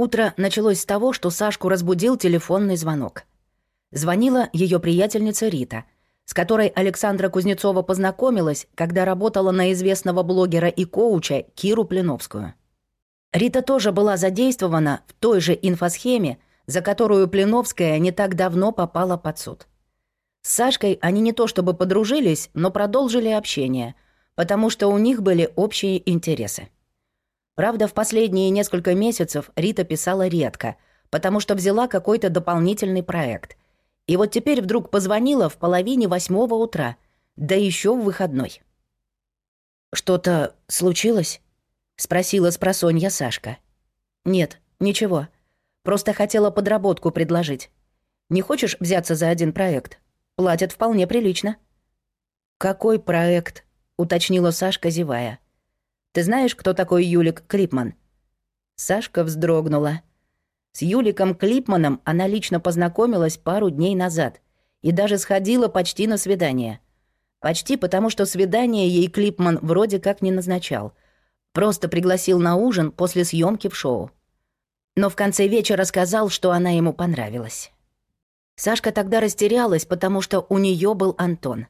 Утро началось с того, что Сашку разбудил телефонный звонок. Звонила ее приятельница Рита, с которой Александра Кузнецова познакомилась, когда работала на известного блогера и коуча Киру Пленовскую. Рита тоже была задействована в той же инфосхеме, за которую Пленовская не так давно попала под суд. С Сашкой они не то чтобы подружились, но продолжили общение, потому что у них были общие интересы. Правда, в последние несколько месяцев Рита писала редко, потому что взяла какой-то дополнительный проект. И вот теперь вдруг позвонила в половине восьмого утра, да еще в выходной. «Что-то случилось?» — спросила спросонья Сашка. «Нет, ничего. Просто хотела подработку предложить. Не хочешь взяться за один проект? Платят вполне прилично». «Какой проект?» — уточнила Сашка, зевая. Ты знаешь, кто такой Юлик Клипман?» Сашка вздрогнула. С Юликом Клипманом она лично познакомилась пару дней назад и даже сходила почти на свидание. Почти потому, что свидание ей Клипман вроде как не назначал. Просто пригласил на ужин после съемки в шоу. Но в конце вечера сказал, что она ему понравилась. Сашка тогда растерялась, потому что у нее был Антон —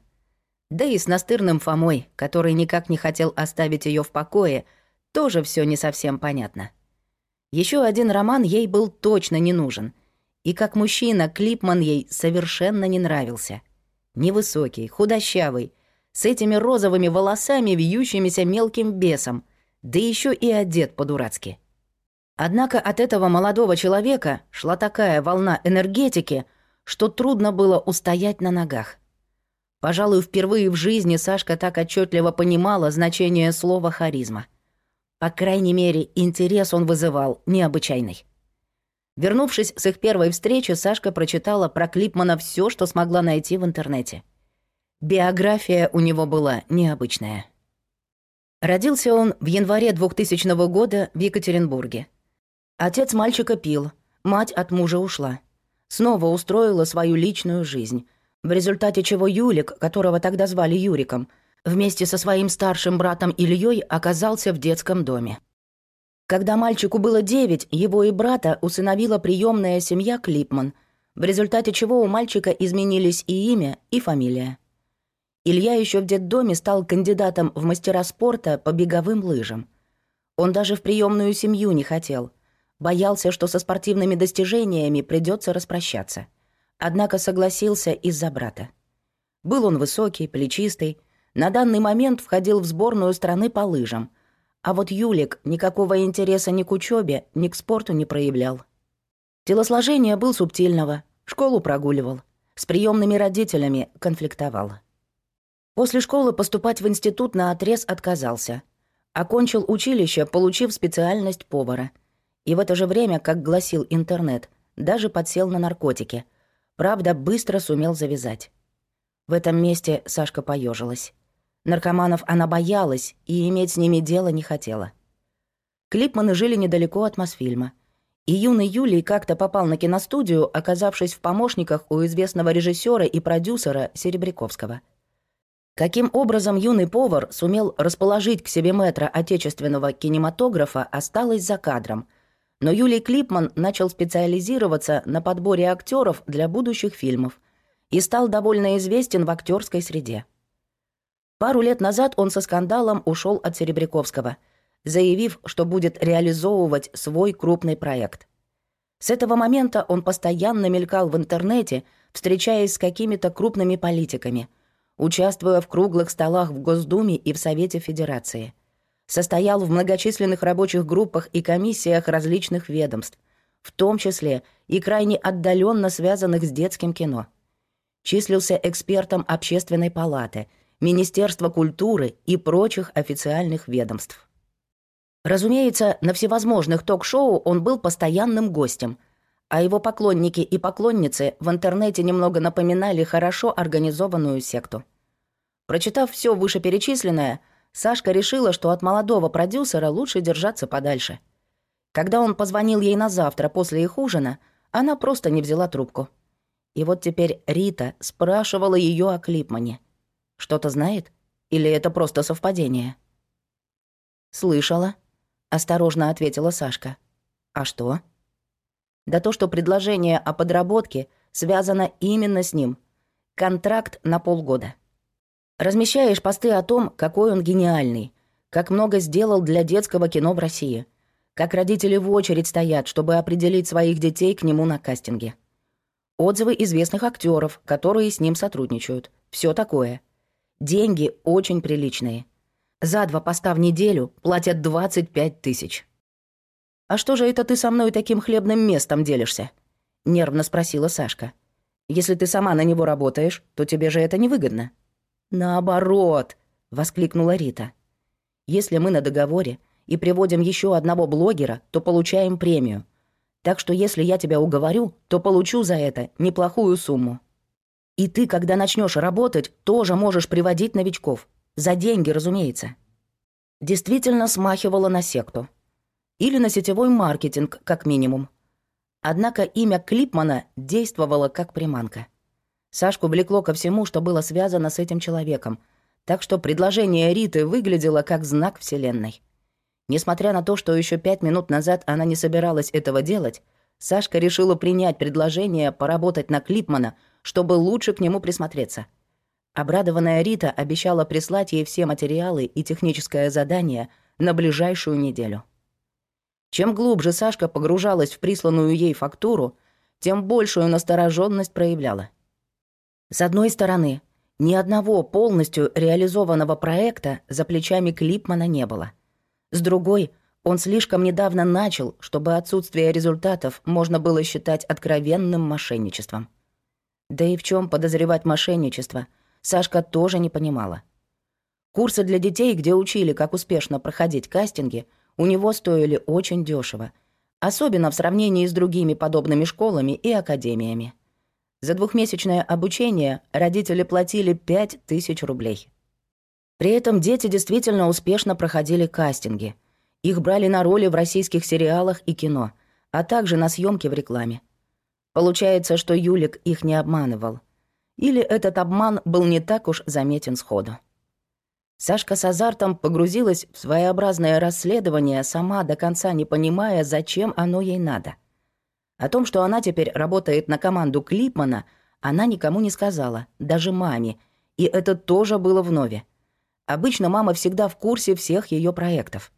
да и с настырным Фомой, который никак не хотел оставить ее в покое, тоже все не совсем понятно. Еще один роман ей был точно не нужен. И как мужчина Клипман ей совершенно не нравился. Невысокий, худощавый, с этими розовыми волосами, вьющимися мелким бесом, да еще и одет по-дурацки. Однако от этого молодого человека шла такая волна энергетики, что трудно было устоять на ногах. Пожалуй, впервые в жизни Сашка так отчетливо понимала значение слова «харизма». По крайней мере, интерес он вызывал необычайный. Вернувшись с их первой встречи, Сашка прочитала про Клипмана все, что смогла найти в интернете. Биография у него была необычная. Родился он в январе 2000 года в Екатеринбурге. Отец мальчика пил, мать от мужа ушла. Снова устроила свою личную жизнь — в результате чего Юлик, которого тогда звали Юриком, вместе со своим старшим братом Ильей оказался в детском доме. Когда мальчику было девять, его и брата усыновила приемная семья Клипман, в результате чего у мальчика изменились и имя, и фамилия. Илья еще в детдоме стал кандидатом в мастера спорта по беговым лыжам. Он даже в приемную семью не хотел. Боялся, что со спортивными достижениями придется распрощаться однако согласился из-за брата. Был он высокий, плечистый, на данный момент входил в сборную страны по лыжам, а вот Юлик никакого интереса ни к учебе, ни к спорту не проявлял. Телосложение был субтильного, школу прогуливал, с приемными родителями конфликтовал. После школы поступать в институт на отрез отказался. Окончил училище, получив специальность повара. И в это же время, как гласил интернет, даже подсел на наркотики — Правда, быстро сумел завязать. В этом месте Сашка поежилась. Наркоманов она боялась и иметь с ними дело не хотела. Клипманы жили недалеко от Мосфильма. И юный Юлий как-то попал на киностудию, оказавшись в помощниках у известного режиссера и продюсера Серебряковского. Каким образом юный повар сумел расположить к себе метра отечественного кинематографа, осталось за кадром — но Юлий Клипман начал специализироваться на подборе актеров для будущих фильмов и стал довольно известен в актерской среде. Пару лет назад он со скандалом ушел от Серебряковского, заявив, что будет реализовывать свой крупный проект. С этого момента он постоянно мелькал в интернете, встречаясь с какими-то крупными политиками, участвуя в круглых столах в Госдуме и в Совете Федерации – состоял в многочисленных рабочих группах и комиссиях различных ведомств, в том числе и крайне отдаленно связанных с детским кино. Числился экспертом Общественной палаты, Министерства культуры и прочих официальных ведомств. Разумеется, на всевозможных ток-шоу он был постоянным гостем, а его поклонники и поклонницы в интернете немного напоминали хорошо организованную секту. Прочитав все вышеперечисленное, Сашка решила, что от молодого продюсера лучше держаться подальше. Когда он позвонил ей на завтра после их ужина, она просто не взяла трубку. И вот теперь Рита спрашивала ее о Клипмане. Что-то знает? Или это просто совпадение? «Слышала», — осторожно ответила Сашка. «А что?» Да то, что предложение о подработке связано именно с ним. Контракт на полгода. Размещаешь посты о том, какой он гениальный, как много сделал для детского кино в России, как родители в очередь стоят, чтобы определить своих детей к нему на кастинге. Отзывы известных актеров, которые с ним сотрудничают. Все такое. Деньги очень приличные. За два поста в неделю платят 25 тысяч. «А что же это ты со мной таким хлебным местом делишься?» — нервно спросила Сашка. «Если ты сама на него работаешь, то тебе же это невыгодно». «Наоборот!» — воскликнула Рита. «Если мы на договоре и приводим еще одного блогера, то получаем премию. Так что если я тебя уговорю, то получу за это неплохую сумму. И ты, когда начнешь работать, тоже можешь приводить новичков. За деньги, разумеется». Действительно смахивала на секту или на сетевой маркетинг, как минимум. Однако имя Клипмана действовало как приманка. Сашку влекло ко всему, что было связано с этим человеком, так что предложение Риты выглядело как знак Вселенной. Несмотря на то, что еще пять минут назад она не собиралась этого делать, Сашка решила принять предложение поработать на Клипмана, чтобы лучше к нему присмотреться. Обрадованная Рита обещала прислать ей все материалы и техническое задание на ближайшую неделю. Чем глубже Сашка погружалась в присланную ей фактуру, тем большую настороженность проявляла. С одной стороны, ни одного полностью реализованного проекта за плечами Клипмана не было. С другой, он слишком недавно начал, чтобы отсутствие результатов можно было считать откровенным мошенничеством. Да и в чем подозревать мошенничество, Сашка тоже не понимала. Курсы для детей, где учили, как успешно проходить кастинги — у него стоили очень дешево, особенно в сравнении с другими подобными школами и академиями. За двухмесячное обучение родители платили 5000 рублей. При этом дети действительно успешно проходили кастинги. Их брали на роли в российских сериалах и кино, а также на съемки в рекламе. Получается, что Юлик их не обманывал. Или этот обман был не так уж заметен сходу. Сашка с азартом погрузилась в своеобразное расследование, сама до конца не понимая, зачем оно ей надо. О том, что она теперь работает на команду Клипмана, она никому не сказала, даже маме, и это тоже было вновь. Обычно мама всегда в курсе всех ее проектов.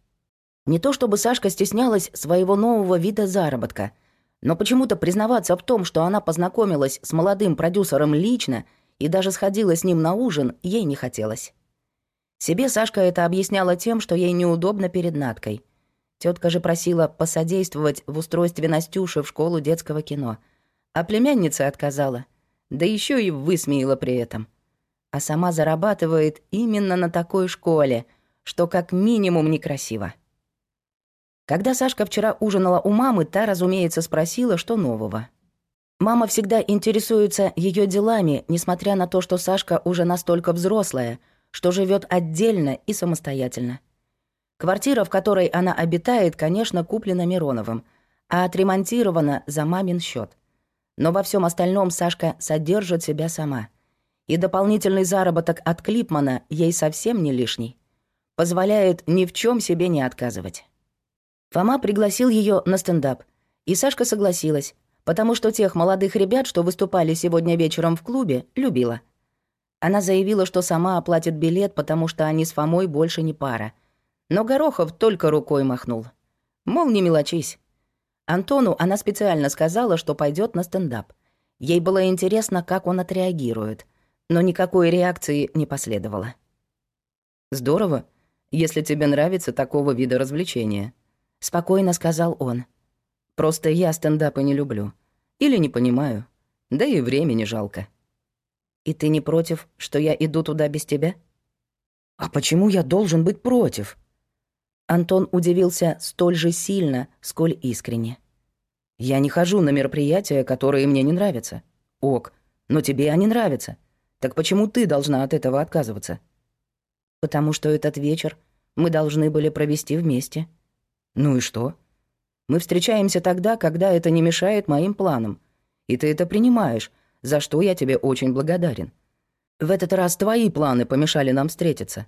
Не то чтобы Сашка стеснялась своего нового вида заработка, но почему-то признаваться в том, что она познакомилась с молодым продюсером лично и даже сходила с ним на ужин, ей не хотелось. Себе Сашка это объясняла тем, что ей неудобно перед Наткой. Тетка же просила посодействовать в устройстве Настюши в школу детского кино. А племянница отказала. Да еще и высмеяла при этом. А сама зарабатывает именно на такой школе, что как минимум некрасиво. Когда Сашка вчера ужинала у мамы, та, разумеется, спросила, что нового. Мама всегда интересуется ее делами, несмотря на то, что Сашка уже настолько взрослая — что живет отдельно и самостоятельно. Квартира, в которой она обитает, конечно, куплена Мироновым, а отремонтирована за мамин счет. Но во всем остальном Сашка содержит себя сама. И дополнительный заработок от Клипмана ей совсем не лишний. Позволяет ни в чем себе не отказывать. Фома пригласил ее на стендап, и Сашка согласилась, потому что тех молодых ребят, что выступали сегодня вечером в клубе, любила — она заявила, что сама оплатит билет, потому что они с Фомой больше не пара. Но Горохов только рукой махнул. Мол, не мелочись. Антону она специально сказала, что пойдет на стендап. Ей было интересно, как он отреагирует. Но никакой реакции не последовало. «Здорово, если тебе нравится такого вида развлечения», — спокойно сказал он. «Просто я стендапы не люблю. Или не понимаю. Да и времени жалко». «И ты не против, что я иду туда без тебя?» «А почему я должен быть против?» Антон удивился столь же сильно, сколь искренне. «Я не хожу на мероприятия, которые мне не нравятся. Ок, но тебе они нравятся. Так почему ты должна от этого отказываться?» «Потому что этот вечер мы должны были провести вместе». «Ну и что?» «Мы встречаемся тогда, когда это не мешает моим планам. И ты это принимаешь, за что я тебе очень благодарен. В этот раз твои планы помешали нам встретиться.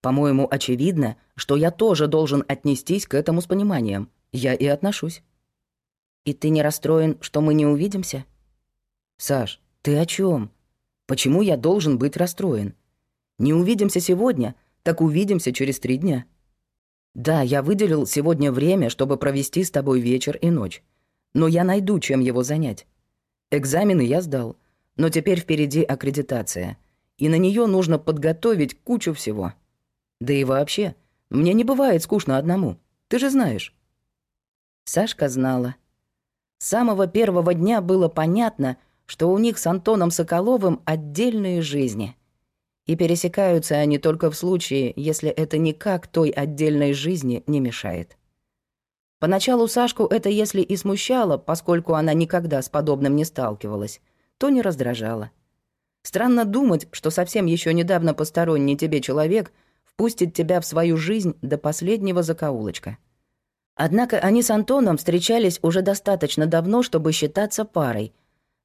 По-моему, очевидно, что я тоже должен отнестись к этому с пониманием. Я и отношусь. И ты не расстроен, что мы не увидимся? Саш, ты о чем? Почему я должен быть расстроен? Не увидимся сегодня, так увидимся через три дня. Да, я выделил сегодня время, чтобы провести с тобой вечер и ночь. Но я найду, чем его занять. Экзамены я сдал, но теперь впереди аккредитация, и на нее нужно подготовить кучу всего. Да и вообще, мне не бывает скучно одному, ты же знаешь. Сашка знала. С самого первого дня было понятно, что у них с Антоном Соколовым отдельные жизни. И пересекаются они только в случае, если это никак той отдельной жизни не мешает. Поначалу Сашку это если и смущало, поскольку она никогда с подобным не сталкивалась, то не раздражало. Странно думать, что совсем еще недавно посторонний тебе человек впустит тебя в свою жизнь до последнего закоулочка. Однако они с Антоном встречались уже достаточно давно, чтобы считаться парой.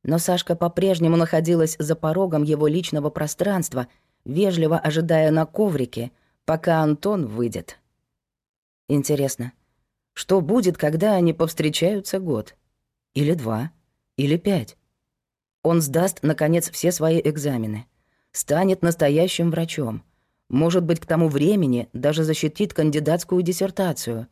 Но Сашка по-прежнему находилась за порогом его личного пространства, вежливо ожидая на коврике, пока Антон выйдет. Интересно, что будет, когда они повстречаются год? Или два? Или пять? Он сдаст, наконец, все свои экзамены. Станет настоящим врачом. Может быть, к тому времени даже защитит кандидатскую диссертацию.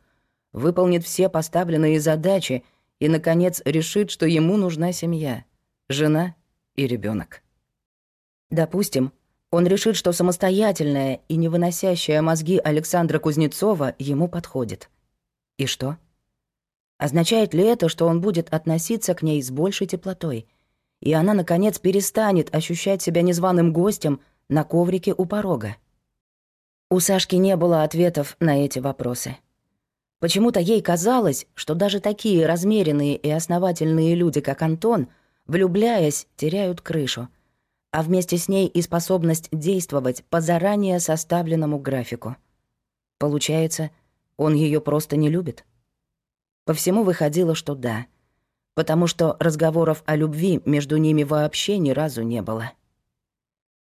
Выполнит все поставленные задачи и, наконец, решит, что ему нужна семья. Жена и ребенок. Допустим, он решит, что самостоятельная и не выносящая мозги Александра Кузнецова ему подходит. И что? Означает ли это, что он будет относиться к ней с большей теплотой, и она, наконец, перестанет ощущать себя незваным гостем на коврике у порога? У Сашки не было ответов на эти вопросы. Почему-то ей казалось, что даже такие размеренные и основательные люди, как Антон, влюбляясь, теряют крышу, а вместе с ней и способность действовать по заранее составленному графику. Получается, он ее просто не любит? По всему выходило, что да. Потому что разговоров о любви между ними вообще ни разу не было.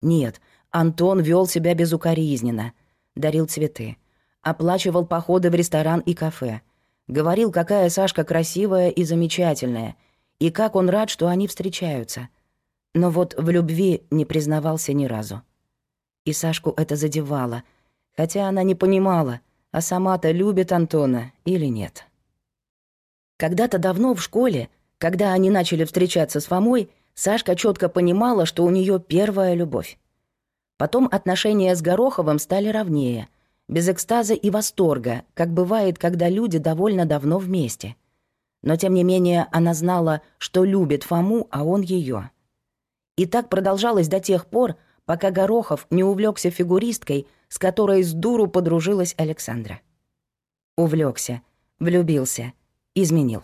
Нет, Антон вел себя безукоризненно, дарил цветы, оплачивал походы в ресторан и кафе, говорил, какая Сашка красивая и замечательная, и как он рад, что они встречаются. Но вот в любви не признавался ни разу. И Сашку это задевало, хотя она не понимала, а сама-то любит Антона или нет. Когда-то давно в школе, когда они начали встречаться с Фомой, Сашка четко понимала, что у нее первая любовь. Потом отношения с Гороховым стали ровнее, без экстаза и восторга, как бывает, когда люди довольно давно вместе. Но тем не менее она знала, что любит Фому, а он ее. И так продолжалось до тех пор, пока Горохов не увлекся фигуристкой, с которой с дуру подружилась Александра. Увлекся, влюбился, изменил.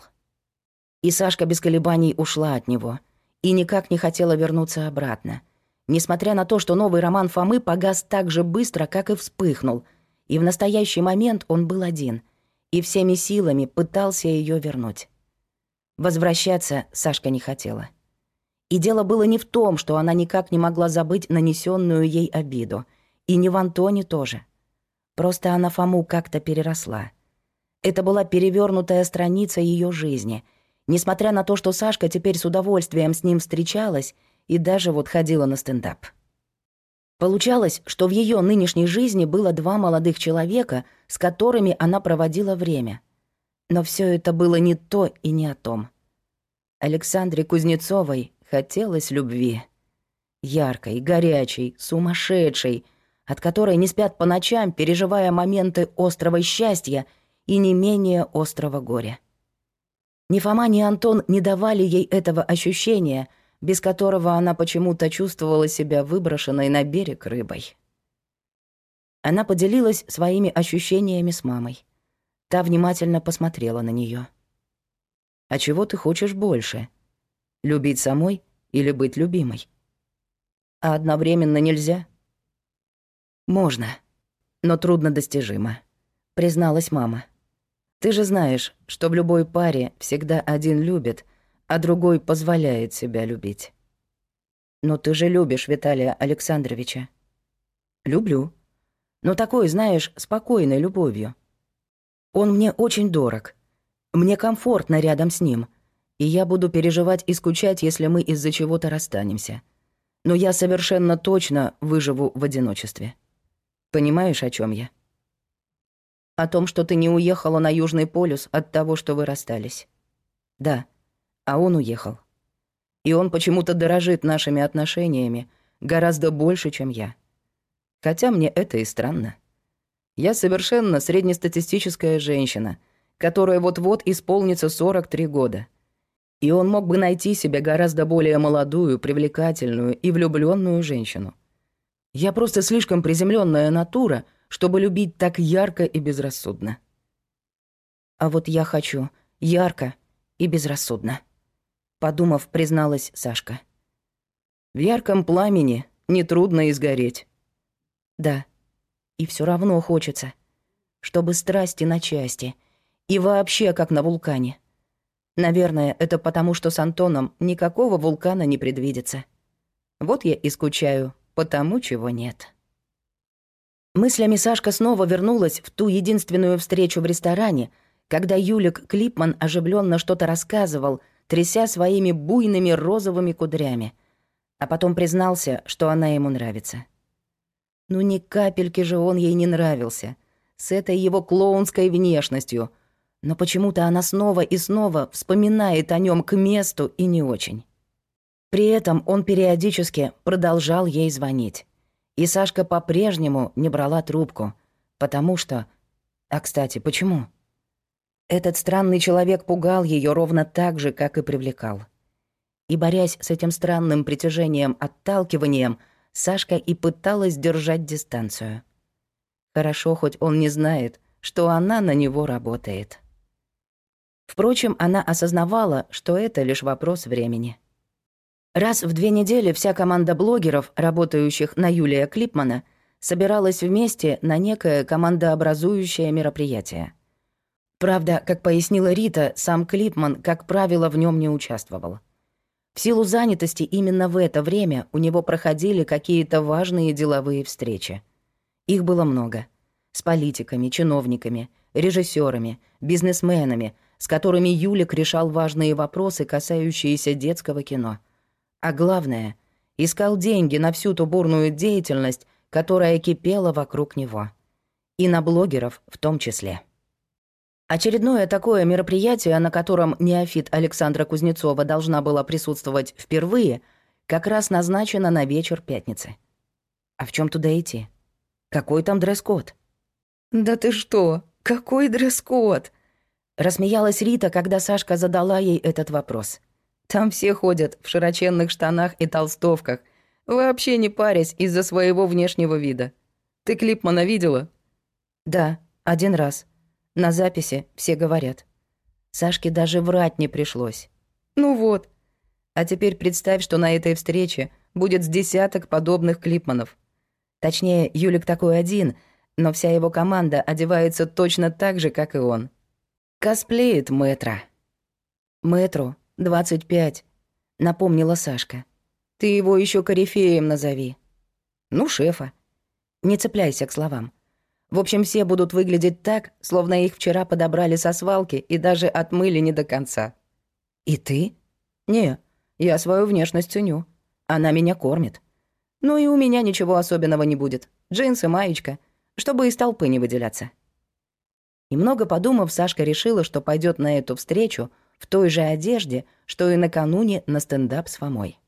И Сашка без колебаний ушла от него и никак не хотела вернуться обратно, несмотря на то, что новый роман Фомы погас так же быстро, как и вспыхнул, и в настоящий момент он был один, и всеми силами пытался ее вернуть. Возвращаться Сашка не хотела. И дело было не в том, что она никак не могла забыть нанесенную ей обиду. И не в Антоне тоже. Просто она Фому как-то переросла. Это была перевернутая страница ее жизни, несмотря на то, что Сашка теперь с удовольствием с ним встречалась и даже вот ходила на стендап. Получалось, что в ее нынешней жизни было два молодых человека, с которыми она проводила время. Но все это было не то и не о том. Александре Кузнецовой Хотелось любви. Яркой, горячей, сумасшедшей, от которой не спят по ночам, переживая моменты острого счастья и не менее острого горя. Ни Фома, ни Антон не давали ей этого ощущения, без которого она почему-то чувствовала себя выброшенной на берег рыбой. Она поделилась своими ощущениями с мамой. Та внимательно посмотрела на нее. «А чего ты хочешь больше?» Любить самой или быть любимой? А одновременно нельзя? Можно, но трудно достижимо, призналась мама. Ты же знаешь, что в любой паре всегда один любит, а другой позволяет себя любить. Но ты же любишь Виталия Александровича. Люблю. Но такой, знаешь, спокойной любовью. Он мне очень дорог. Мне комфортно рядом с ним — И я буду переживать и скучать, если мы из-за чего-то расстанемся. Но я совершенно точно выживу в одиночестве. Понимаешь, о чем я? О том, что ты не уехала на Южный полюс от того, что вы расстались. Да, а он уехал. И он почему-то дорожит нашими отношениями гораздо больше, чем я. Хотя мне это и странно. Я совершенно среднестатистическая женщина, которая вот-вот исполнится 43 года. И он мог бы найти себе гораздо более молодую, привлекательную и влюбленную женщину. Я просто слишком приземленная натура, чтобы любить так ярко и безрассудно. А вот я хочу ярко и безрассудно. Подумав, призналась Сашка. В ярком пламени нетрудно изгореть. Да, и все равно хочется. Чтобы страсти на части. И вообще, как на вулкане. Наверное, это потому, что с Антоном никакого вулкана не предвидится. Вот я и скучаю по тому, чего нет. Мыслями Сашка снова вернулась в ту единственную встречу в ресторане, когда Юлик Клипман оживленно что-то рассказывал, тряся своими буйными розовыми кудрями, а потом признался, что она ему нравится. Ну ни капельки же он ей не нравился. С этой его клоунской внешностью. Но почему-то она снова и снова вспоминает о нем к месту и не очень. При этом он периодически продолжал ей звонить. И Сашка по-прежнему не брала трубку, потому что... А, кстати, почему? Этот странный человек пугал ее ровно так же, как и привлекал. И борясь с этим странным притяжением-отталкиванием, Сашка и пыталась держать дистанцию. Хорошо, хоть он не знает, что она на него работает. Впрочем, она осознавала, что это лишь вопрос времени. Раз в две недели вся команда блогеров, работающих на Юлия Клипмана, собиралась вместе на некое командообразующее мероприятие. Правда, как пояснила Рита, сам Клипман, как правило, в нем не участвовал. В силу занятости именно в это время у него проходили какие-то важные деловые встречи. Их было много. С политиками, чиновниками, режиссерами, бизнесменами, с которыми Юлик решал важные вопросы, касающиеся детского кино. А главное, искал деньги на всю ту бурную деятельность, которая кипела вокруг него. И на блогеров в том числе. Очередное такое мероприятие, на котором неофит Александра Кузнецова должна была присутствовать впервые, как раз назначено на вечер пятницы. А в чем туда идти? Какой там дресс-код? «Да ты что? Какой дресс-код?» Рассмеялась Рита, когда Сашка задала ей этот вопрос. «Там все ходят в широченных штанах и толстовках, вообще не парясь из-за своего внешнего вида. Ты Клипмана видела?» «Да, один раз», на записи все говорят. Сашке даже врать не пришлось. Ну вот. А теперь представь, что на этой встрече будет с десяток подобных клипманов. Точнее, Юлик такой один, но вся его команда одевается точно так же, как и он. Косплеит мэтра. Мэтру 25, напомнила Сашка. Ты его еще корифеем назови. Ну, шефа. Не цепляйся к словам. В общем, все будут выглядеть так, словно их вчера подобрали со свалки и даже отмыли не до конца. И ты? Не, я свою внешность ценю. Она меня кормит. Ну и у меня ничего особенного не будет. Джинсы, маечка, чтобы из толпы не выделяться. И много подумав, Сашка решила, что пойдет на эту встречу в той же одежде, что и накануне на стендап с Фомой.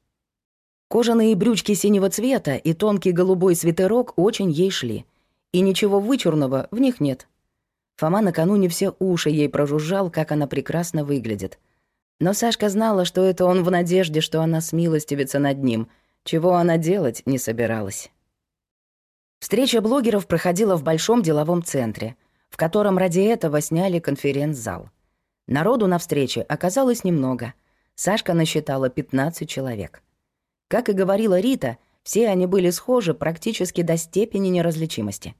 Кожаные брючки синего цвета и тонкий голубой свитерок очень ей шли — и ничего вычурного в них нет. Фома накануне все уши ей прожужжал, как она прекрасно выглядит. Но Сашка знала, что это он в надежде, что она смилостивится над ним, чего она делать не собиралась. Встреча блогеров проходила в большом деловом центре, в котором ради этого сняли конференц-зал. Народу на встрече оказалось немного. Сашка насчитала 15 человек. Как и говорила Рита, все они были схожи практически до степени неразличимости.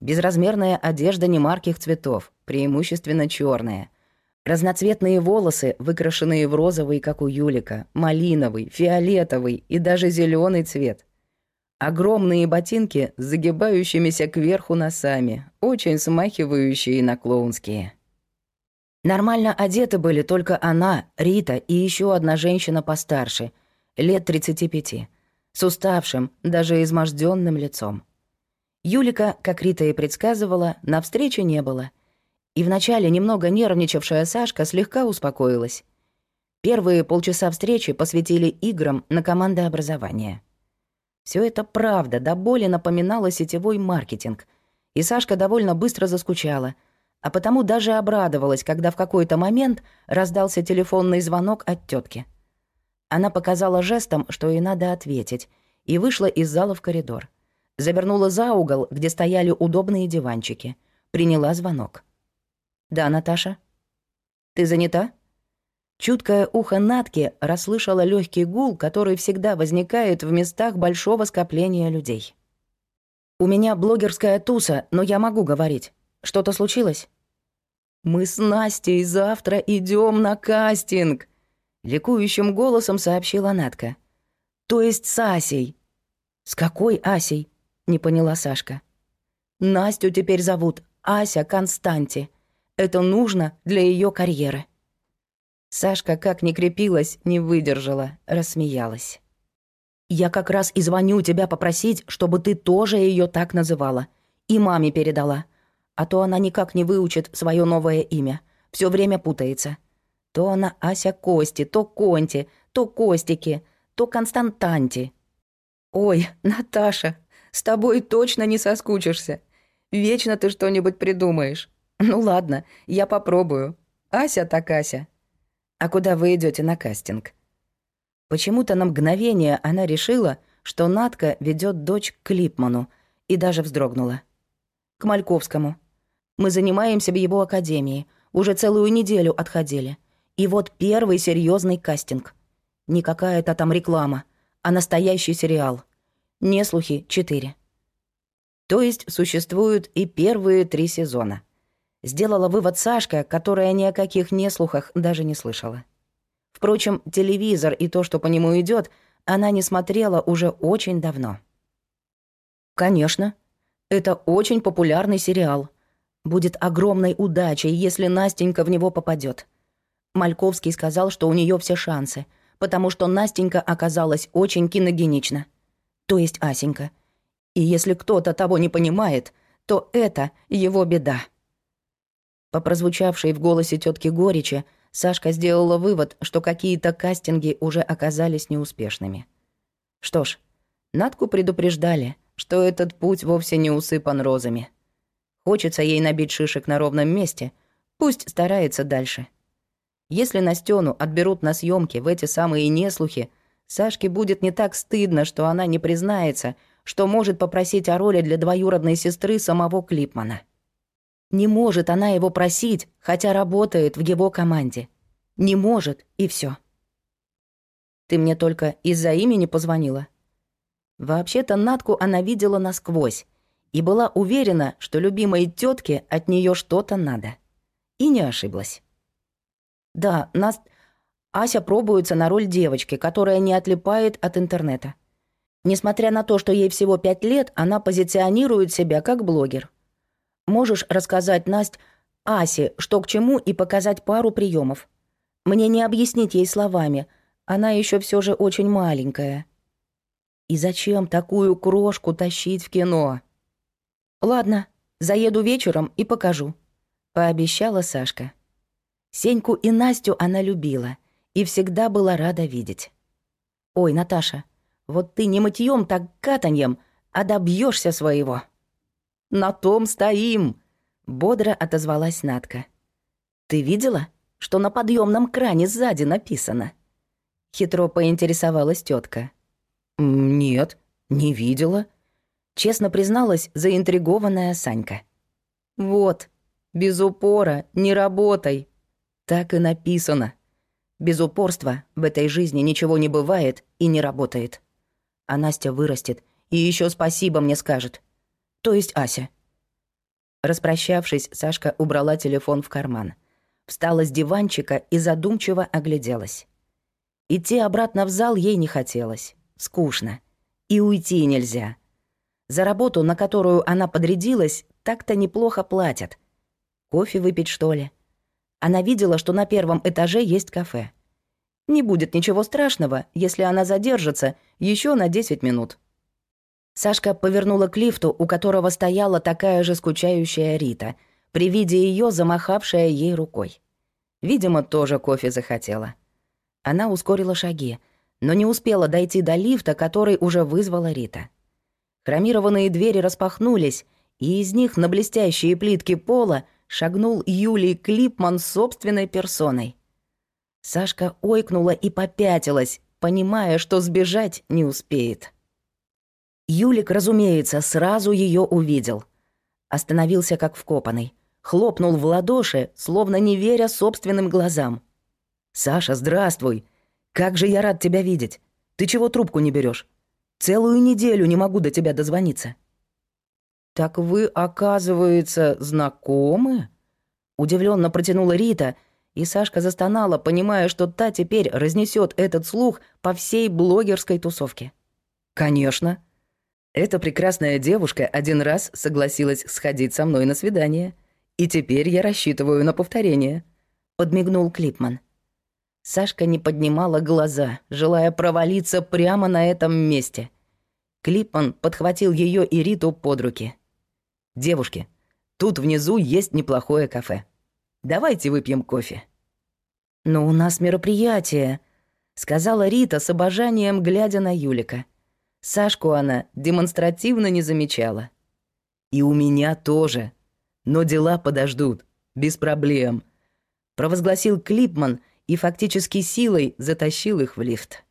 Безразмерная одежда немарких цветов, преимущественно черная. Разноцветные волосы, выкрашенные в розовый, как у Юлика, малиновый, фиолетовый и даже зеленый цвет. Огромные ботинки с загибающимися кверху носами, очень смахивающие на клоунские. Нормально одеты были только она, Рита и еще одна женщина постарше, лет 35, с уставшим, даже изможденным лицом. Юлика, как Рита и предсказывала, на встрече не было. И вначале немного нервничавшая Сашка слегка успокоилась. Первые полчаса встречи посвятили играм на команды образования. Все это правда, до боли напоминало сетевой маркетинг. И Сашка довольно быстро заскучала, а потому даже обрадовалась, когда в какой-то момент раздался телефонный звонок от тетки. Она показала жестом, что ей надо ответить, и вышла из зала в коридор. Завернула за угол, где стояли удобные диванчики. Приняла звонок. «Да, Наташа?» «Ты занята?» Чуткое ухо Натки расслышало легкий гул, который всегда возникает в местах большого скопления людей. «У меня блогерская туса, но я могу говорить. Что-то случилось?» «Мы с Настей завтра идем на кастинг!» Ликующим голосом сообщила Натка. «То есть с Асей». «С какой Асей?» — не поняла Сашка. «Настю теперь зовут Ася Константи. Это нужно для ее карьеры». Сашка, как ни крепилась, не выдержала, рассмеялась. «Я как раз и звоню тебя попросить, чтобы ты тоже ее так называла. И маме передала. А то она никак не выучит свое новое имя. Все время путается. То она Ася Кости, то Конти, то Костики, то Константанти. Ой, Наташа, с тобой точно не соскучишься. Вечно ты что-нибудь придумаешь. Ну ладно, я попробую. Ася так Ася. «А куда вы идете на кастинг?» Почему-то на мгновение она решила, что Натка ведет дочь к Клипману, и даже вздрогнула. «К Мальковскому. Мы занимаемся в его академии, уже целую неделю отходили. И вот первый серьезный кастинг. Не какая-то там реклама, а настоящий сериал. Не слухи четыре. То есть существуют и первые три сезона. Сделала вывод Сашка, которая ни о каких неслухах даже не слышала. Впрочем, телевизор и то, что по нему идет, она не смотрела уже очень давно. Конечно, это очень популярный сериал. Будет огромной удачей, если Настенька в него попадет. Мальковский сказал, что у нее все шансы, потому что Настенька оказалась очень киногенична. То есть Асенька. И если кто-то того не понимает, то это его беда. По прозвучавшей в голосе тетки горечи, Сашка сделала вывод, что какие-то кастинги уже оказались неуспешными. Что ж, Натку предупреждали, что этот путь вовсе не усыпан розами. Хочется ей набить шишек на ровном месте, пусть старается дальше. Если Настену отберут на съемки в эти самые неслухи, Сашке будет не так стыдно, что она не признается, что может попросить о роли для двоюродной сестры самого Клипмана. Не может она его просить, хотя работает в его команде. Не может, и все. Ты мне только из-за имени позвонила. Вообще-то Натку она видела насквозь и была уверена, что любимой тетке от нее что-то надо. И не ошиблась. Да, нас... Ася пробуется на роль девочки, которая не отлипает от интернета. Несмотря на то, что ей всего пять лет, она позиционирует себя как блогер. Можешь рассказать, Насть, Асе, что к чему, и показать пару приемов. Мне не объяснить ей словами. Она еще все же очень маленькая. И зачем такую крошку тащить в кино? Ладно, заеду вечером и покажу, пообещала Сашка. Сеньку и Настю она любила и всегда была рада видеть. Ой, Наташа, вот ты не мытьем, так катаньем, а добьешься своего. На том стоим!» — бодро отозвалась Натка. «Ты видела, что на подъемном кране сзади написано?» Хитро поинтересовалась тетка. «Нет, не видела», — честно призналась заинтригованная Санька. «Вот, без упора, не работай». Так и написано. Без упорства в этой жизни ничего не бывает и не работает. А Настя вырастет и еще спасибо мне скажет. То есть Ася. Распрощавшись, Сашка убрала телефон в карман. Встала с диванчика и задумчиво огляделась. Идти обратно в зал ей не хотелось. Скучно. И уйти нельзя. За работу, на которую она подрядилась, так-то неплохо платят. Кофе выпить, что ли? Она видела, что на первом этаже есть кафе. Не будет ничего страшного, если она задержится еще на 10 минут. Сашка повернула к лифту, у которого стояла такая же скучающая Рита, при виде ее замахавшая ей рукой. Видимо, тоже кофе захотела. Она ускорила шаги, но не успела дойти до лифта, который уже вызвала Рита. Хромированные двери распахнулись, и из них на блестящие плитки пола шагнул Юлий Клипман собственной персоной. Сашка ойкнула и попятилась, понимая, что сбежать не успеет. Юлик, разумеется, сразу ее увидел. Остановился как вкопанный. Хлопнул в ладоши, словно не веря собственным глазам. «Саша, здравствуй! Как же я рад тебя видеть! Ты чего трубку не берешь? Целую неделю не могу до тебя дозвониться». «Так вы, оказывается, знакомы?» Удивленно протянула Рита, и Сашка застонала, понимая, что та теперь разнесет этот слух по всей блогерской тусовке. «Конечно. Эта прекрасная девушка один раз согласилась сходить со мной на свидание, и теперь я рассчитываю на повторение», — подмигнул Клипман. Сашка не поднимала глаза, желая провалиться прямо на этом месте. Клипман подхватил ее и Риту под руки. «Девушки, тут внизу есть неплохое кафе. Давайте выпьем кофе». «Но у нас мероприятие», — сказала Рита с обожанием, глядя на Юлика. Сашку она демонстративно не замечала. «И у меня тоже. Но дела подождут. Без проблем», — провозгласил Клипман — и фактически силой затащил их в лифт.